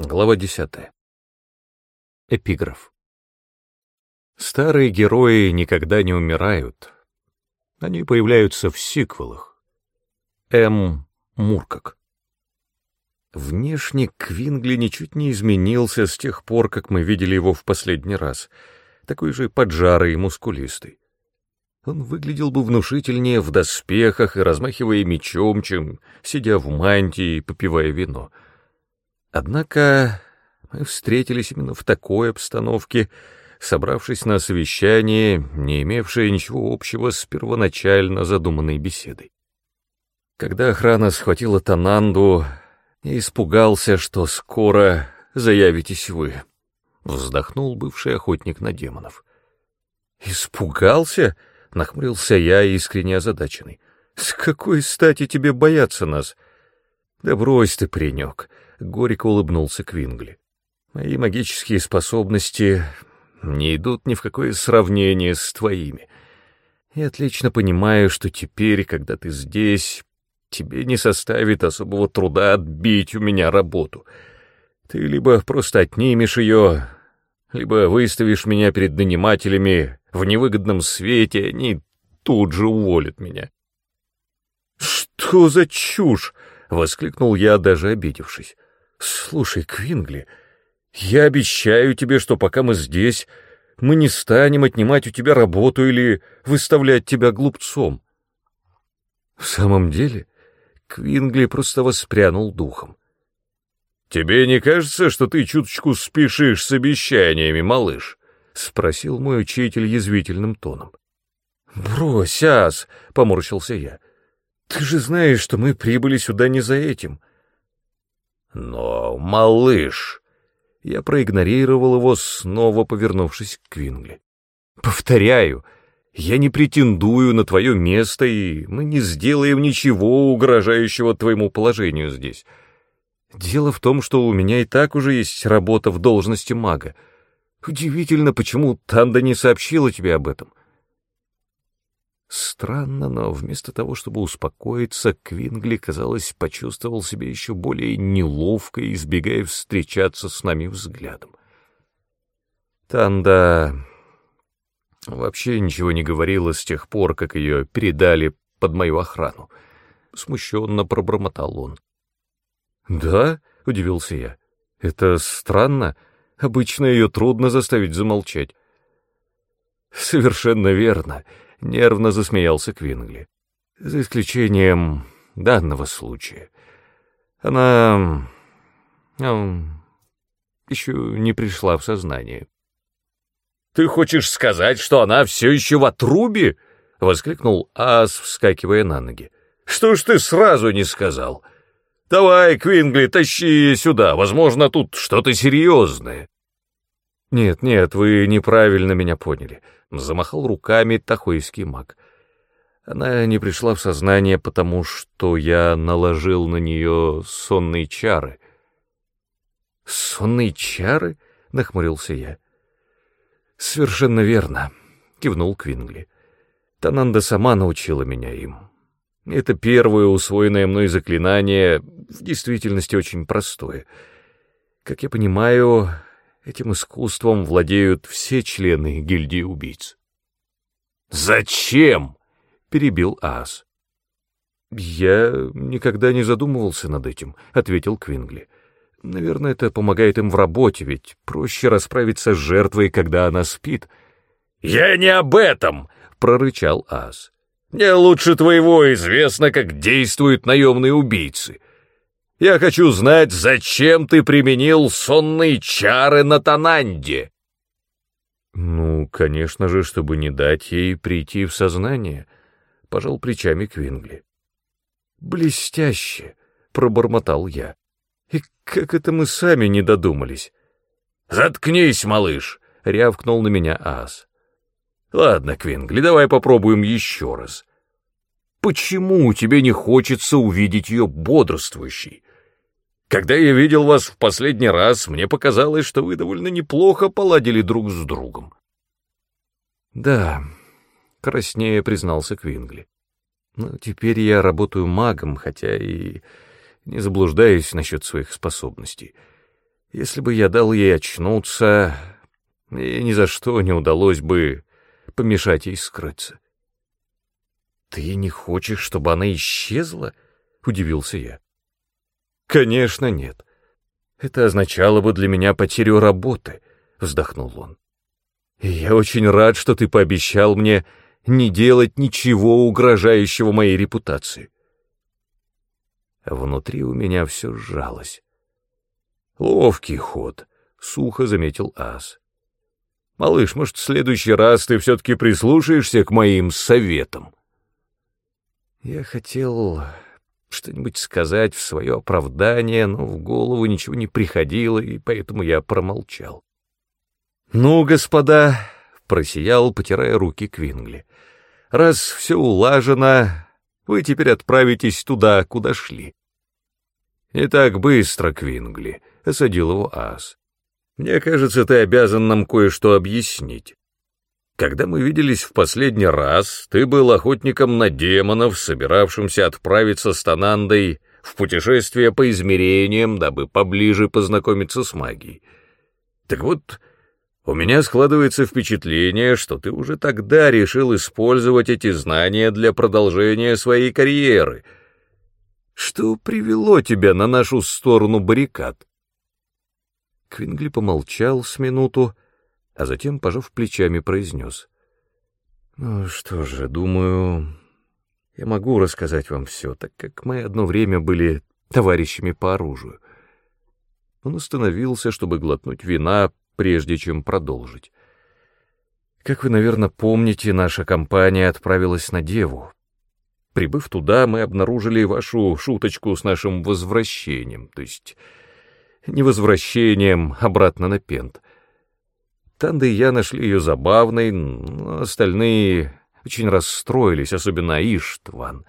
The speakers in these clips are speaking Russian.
Глава 10. Эпиграф. Старые герои никогда не умирают. Они появляются в сиквелах. М. Муркак. Внешне Квингли ничуть не изменился с тех пор, как мы видели его в последний раз. Такой же поджарый и мускулистый. Он выглядел бы внушительнее в доспехах и размахивая мечом, чем сидя в мантии и попивая вино — Однако мы встретились именно в такой обстановке, собравшись на совещание, не имевшее ничего общего с первоначально задуманной беседой. Когда охрана схватила Тананду, я испугался, что скоро заявитесь вы, — вздохнул бывший охотник на демонов. «Испугался?» — нахмурился я, искренне озадаченный. «С какой стати тебе бояться нас?» «Да брось ты, паренек!» — горько улыбнулся Квингли. «Мои магические способности не идут ни в какое сравнение с твоими. Я отлично понимаю, что теперь, когда ты здесь, тебе не составит особого труда отбить у меня работу. Ты либо просто отнимешь ее, либо выставишь меня перед нанимателями в невыгодном свете, они тут же уволят меня». «Что за чушь?» — воскликнул я, даже обидевшись. «Слушай, Квингли, я обещаю тебе, что пока мы здесь, мы не станем отнимать у тебя работу или выставлять тебя глупцом». В самом деле, Квингли просто воспрянул духом. «Тебе не кажется, что ты чуточку спешишь с обещаниями, малыш?» — спросил мой учитель язвительным тоном. «Брось, ас!» — поморщился я. «Ты же знаешь, что мы прибыли сюда не за этим. Но, малыш... Я проигнорировал его, снова повернувшись к Квингли. Повторяю, я не претендую на твое место, и мы не сделаем ничего угрожающего твоему положению здесь. Дело в том, что у меня и так уже есть работа в должности мага. Удивительно, почему Танда не сообщила тебе об этом. Странно, но вместо того, чтобы успокоиться, Квингли, казалось, почувствовал себя еще более неловко, избегая встречаться с нами взглядом. Танда вообще ничего не говорила с тех пор, как ее передали под мою охрану. Смущенно пробормотал он. «Да?» — удивился я. «Это странно. Обычно ее трудно заставить замолчать». «Совершенно верно», — нервно засмеялся Квингли. «За исключением данного случая. Она... Ну, еще не пришла в сознание». «Ты хочешь сказать, что она все еще в отрубе?» — воскликнул Ас, вскакивая на ноги. «Что ж ты сразу не сказал? Давай, Квингли, тащи сюда, возможно, тут что-то серьезное». «Нет, нет, вы неправильно меня поняли», — замахал руками тахойский маг. Она не пришла в сознание, потому что я наложил на нее сонные чары. «Сонные чары?» — нахмурился я. «Совершенно верно», — кивнул Квингли. «Тананда сама научила меня им. Это первое усвоенное мной заклинание, в действительности очень простое. Как я понимаю, Этим искусством владеют все члены гильдии убийц. «Зачем?» — перебил Ас. «Я никогда не задумывался над этим», — ответил Квингли. «Наверное, это помогает им в работе, ведь проще расправиться с жертвой, когда она спит». «Я не об этом!» — прорычал Ас. «Мне лучше твоего известно, как действуют наемные убийцы. Я хочу знать, зачем ты применил сонные чары на Тананде?» «Ну, конечно же, чтобы не дать ей прийти в сознание», — пожал плечами Квингли. «Блестяще!» — пробормотал я. «И как это мы сами не додумались?» «Заткнись, малыш!» — рявкнул на меня Ас. «Ладно, Квингли, давай попробуем еще раз. Почему тебе не хочется увидеть ее бодрствующей? Когда я видел вас в последний раз, мне показалось, что вы довольно неплохо поладили друг с другом. Да, краснее признался Квингли. Но теперь я работаю магом, хотя и не заблуждаюсь насчет своих способностей. Если бы я дал ей очнуться, и ни за что не удалось бы помешать ей скрыться. «Ты не хочешь, чтобы она исчезла?» — удивился я. «Конечно нет. Это означало бы для меня потерю работы», — вздохнул он. «И я очень рад, что ты пообещал мне не делать ничего угрожающего моей репутации». Внутри у меня все сжалось. «Ловкий ход», — сухо заметил Ас. «Малыш, может, в следующий раз ты все-таки прислушаешься к моим советам?» Я хотел что-нибудь сказать в свое оправдание, но в голову ничего не приходило, и поэтому я промолчал. «Ну, господа», — просиял, потирая руки Квингли, — «раз все улажено, вы теперь отправитесь туда, куда шли». «Не так быстро, Квингли», — осадил его Ас. «Мне кажется, ты обязан нам кое-что объяснить. Когда мы виделись в последний раз, ты был охотником на демонов, собиравшимся отправиться с Танандой в путешествие по измерениям, дабы поближе познакомиться с магией. Так вот, у меня складывается впечатление, что ты уже тогда решил использовать эти знания для продолжения своей карьеры. Что привело тебя на нашу сторону баррикад? Квингли помолчал с минуту, а затем, пожав плечами, произнес. «Ну что же, думаю, я могу рассказать вам все, так как мы одно время были товарищами по оружию». Он остановился, чтобы глотнуть вина, прежде чем продолжить. Как вы, наверное, помните, наша компания отправилась на Деву. Прибыв туда, мы обнаружили вашу шуточку с нашим возвращением, то есть не возвращением обратно на Пент. Танда и я нашли ее забавной, но остальные очень расстроились, особенно Иштван.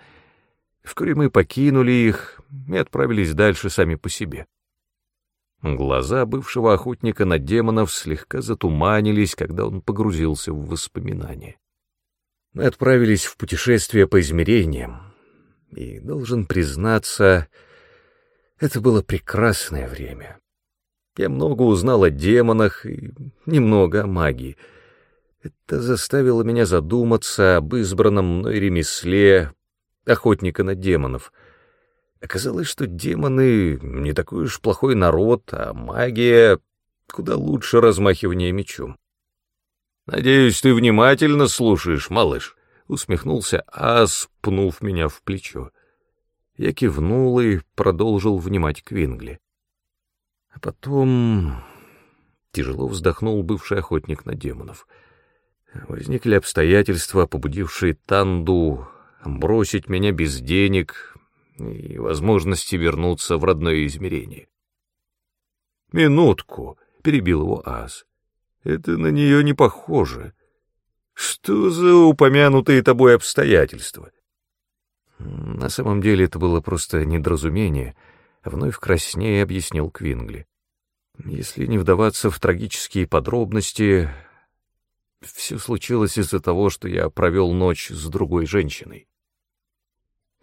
Вскоре мы покинули их и отправились дальше сами по себе. Глаза бывшего охотника на демонов слегка затуманились, когда он погрузился в воспоминания. Мы отправились в путешествие по измерениям, и, должен признаться, это было прекрасное время. Я много узнал о демонах и немного о магии. Это заставило меня задуматься об избранном мной ремесле охотника на демонов. Оказалось, что демоны не такой уж плохой народ, а магия куда лучше размахивания мечом. «Надеюсь, ты внимательно слушаешь, малыш», — усмехнулся Ас, пнув меня в плечо. Я кивнул и продолжил внимать Квингли. А потом тяжело вздохнул бывший охотник на демонов. Возникли обстоятельства, побудившие Танду бросить меня без денег и возможности вернуться в родное измерение. «Минутку», — перебил его Ас. «Это на нее не похоже. Что за упомянутые тобой обстоятельства?» На самом деле это было просто недоразумение —— вновь краснее объяснил Квингли. «Если не вдаваться в трагические подробности, все случилось из-за того, что я провел ночь с другой женщиной».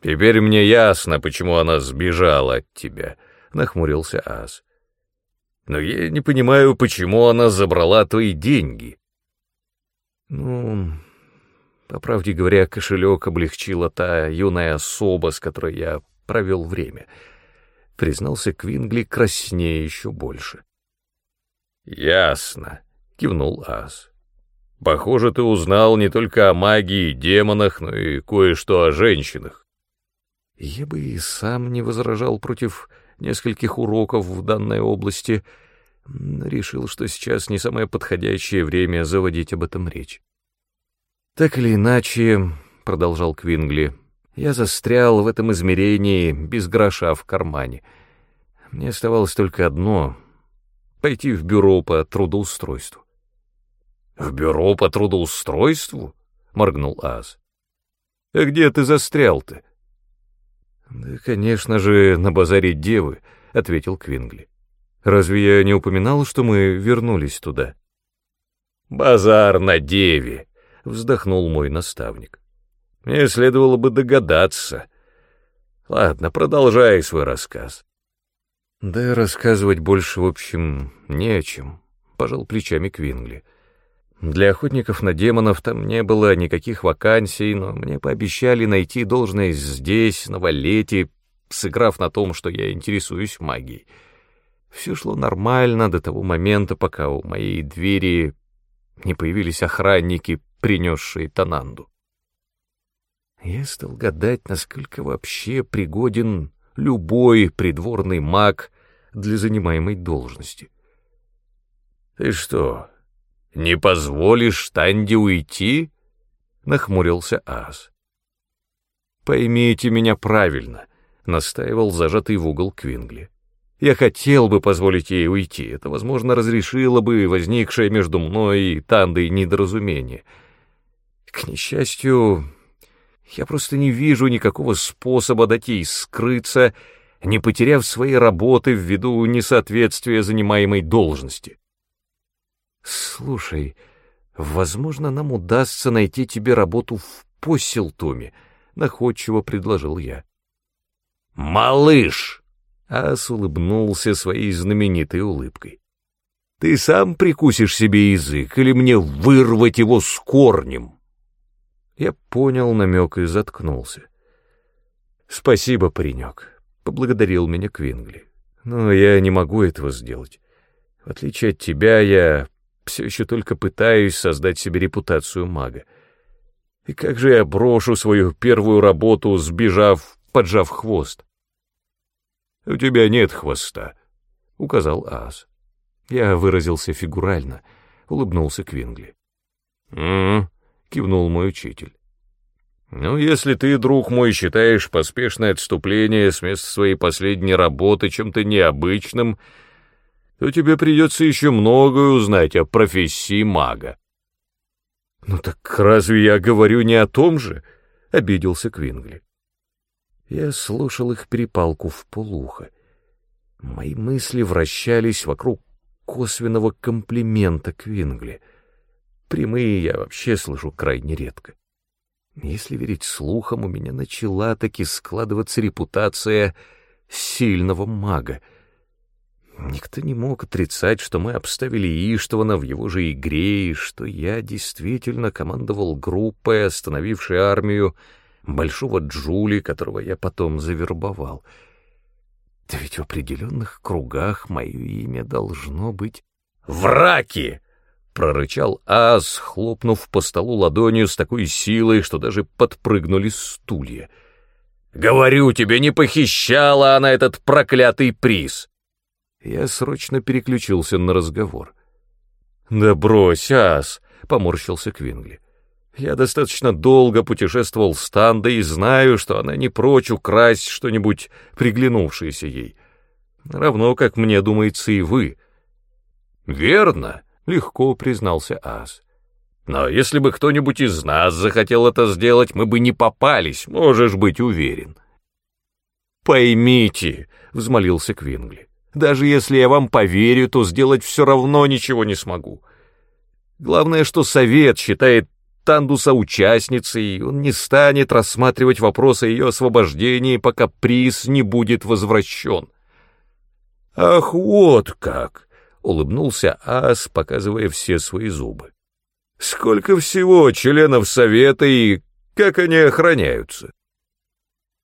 «Теперь мне ясно, почему она сбежала от тебя», — нахмурился Ас. «Но я не понимаю, почему она забрала твои деньги». «Ну, по правде говоря, кошелек облегчила та юная особа, с которой я провел время», признался Квингли краснее еще больше. «Ясно», — кивнул Ас. «Похоже, ты узнал не только о магии и демонах, но и кое-что о женщинах». Я бы и сам не возражал против нескольких уроков в данной области, решил, что сейчас не самое подходящее время заводить об этом речь. «Так или иначе», — продолжал Квингли, — я застрял в этом измерении без гроша в кармане. Мне оставалось только одно — пойти в бюро по трудоустройству. — В бюро по трудоустройству? — моргнул Аз. — А где ты застрял-то? — Да, конечно же, на базаре Девы, — ответил Квингли. — Разве я не упоминал, что мы вернулись туда? — Базар на Деве, — вздохнул мой наставник. — мне следовало бы догадаться. Ладно, продолжай свой рассказ. Да рассказывать больше, в общем, не о чем, пожал плечами Квингли. Для охотников на демонов там не было никаких вакансий, но мне пообещали найти должность здесь, на Валете, сыграв на том, что я интересуюсь магией. Все шло нормально до того момента, пока у моей двери не появились охранники, принесшие Тананду. Я стал гадать, насколько вообще пригоден любой придворный маг для занимаемой должности. «Ты что, не позволишь Танде уйти?» — нахмурился Ас. «Поймите меня правильно», — настаивал зажатый в угол Квингли. «Я хотел бы позволить ей уйти. Это, возможно, разрешило бы возникшее между мной и Тандой недоразумение. К несчастью, я просто не вижу никакого способа дать ей скрыться, не потеряв своей работы ввиду несоответствия занимаемой должности. Слушай, возможно, нам удастся найти тебе работу в Посселтуме, находчиво предложил я. Малыш! Ас улыбнулся своей знаменитой улыбкой. Ты сам прикусишь себе язык или мне вырвать его с корнем? Я понял намек и заткнулся. «Спасибо, паренек», — поблагодарил меня Квингли. «Но я не могу этого сделать. В отличие от тебя, я все еще только пытаюсь создать себе репутацию мага. И как же я брошу свою первую работу, сбежав, поджав хвост?» «У тебя нет хвоста», — указал Ас. Я выразился фигурально, улыбнулся Квингли. «М-м», — кивнул мой учитель. «Ну, если ты, друг мой, считаешь поспешное отступление с места своей последней работы чем-то необычным, то тебе придется еще многое узнать о профессии мага». «Ну так разве я говорю не о том же?» — обиделся Квингли. Я слушал их перепалку в полухо. Мои мысли вращались вокруг косвенного комплимента Квингли — Прямые я вообще слышу крайне редко. Если верить слухам, у меня начала таки складываться репутация сильного мага. Никто не мог отрицать, что мы обставили Иштвана в его же игре, и что я действительно командовал группой, остановившей армию большого Джули, которого я потом завербовал. Да ведь в определенных кругах мое имя должно быть... «Враки!» Прорычал ас, хлопнув по столу ладонью с такой силой, что даже подпрыгнули стулья. «Говорю тебе, не похищала она этот проклятый приз!» Я срочно переключился на разговор. «Да брось, ас!» — поморщился Квингли. «Я достаточно долго путешествовал с Тандой и знаю, что она не прочь украсть что-нибудь приглянувшееся ей. Равно, как мне думается, и вы». «Верно!» — легко признался Ас. «Но если бы кто-нибудь из нас захотел это сделать, мы бы не попались, можешь быть уверен». «Поймите», — взмолился Квингли, — «даже если я вам поверю, то сделать все равно ничего не смогу. Главное, что совет считает Тандуса участницей, и он не станет рассматривать вопрос о ее освобождении, пока приз не будет возвращен». «Ах, вот как!» Улыбнулся Ас, показывая все свои зубы. Сколько всего членов совета и как они охраняются?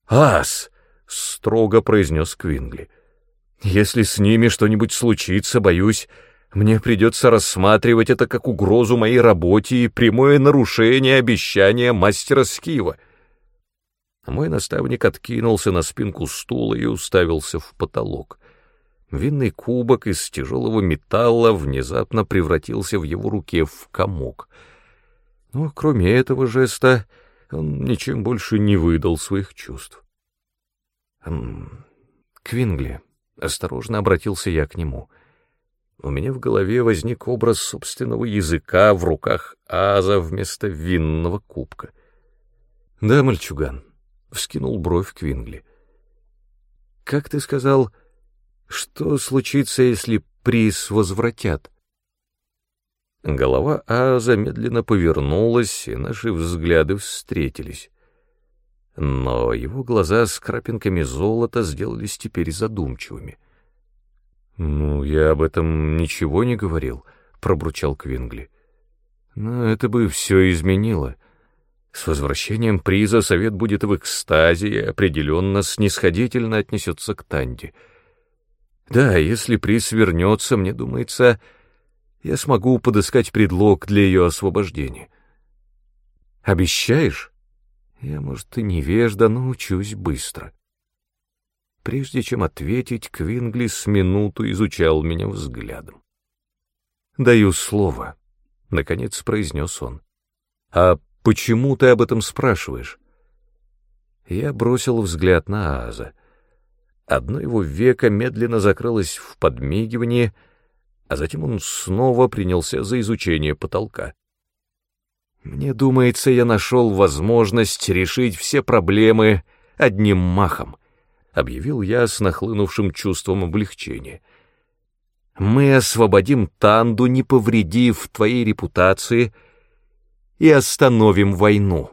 Ас, строго произнес Квингли. Если с ними что-нибудь случится, боюсь, мне придется рассматривать это как угрозу моей работе и прямое нарушение обещания мастера Скива. Мой наставник откинулся на спинку стула и уставился в потолок. Винный кубок из тяжелого металла внезапно превратился в его руке в комок. Но кроме этого жеста он ничем больше не выдал своих чувств. «Квингли», — осторожно обратился я к нему, — у меня в голове возник образ собственного языка в руках Аза вместо винного кубка. «Да, мальчуган», — вскинул бровь Квингли. «Как ты сказал...» Что случится, если приз возвратят? Голова А замедленно повернулась, и наши взгляды встретились. Но его глаза с крапинками золота сделались теперь задумчивыми. «Ну, я об этом ничего не говорил», — пробурчал Квингли. «Но это бы все изменило. С возвращением приза совет будет в экстазе и определенно снисходительно отнесется к Танде. Да, если приз вернется, мне думается, я смогу подыскать предлог для ее освобождения. Обещаешь? Я, может, и невежда, но учусь быстро». Прежде чем ответить, Квингли с минуту изучал меня взглядом. «Даю слово», — наконец произнес он. «А почему ты об этом спрашиваешь?» Я бросил взгляд на Аза. Одно его веко медленно закрылось в подмигивании, а затем он снова принялся за изучение потолка. Мне думается, я нашел возможность решить все проблемы одним махом. — объявил я с нахлынувшим чувством облегчения. «Мы освободим Танду, не повредив твоей репутации, и остановим войну».